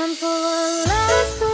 Time for a last one.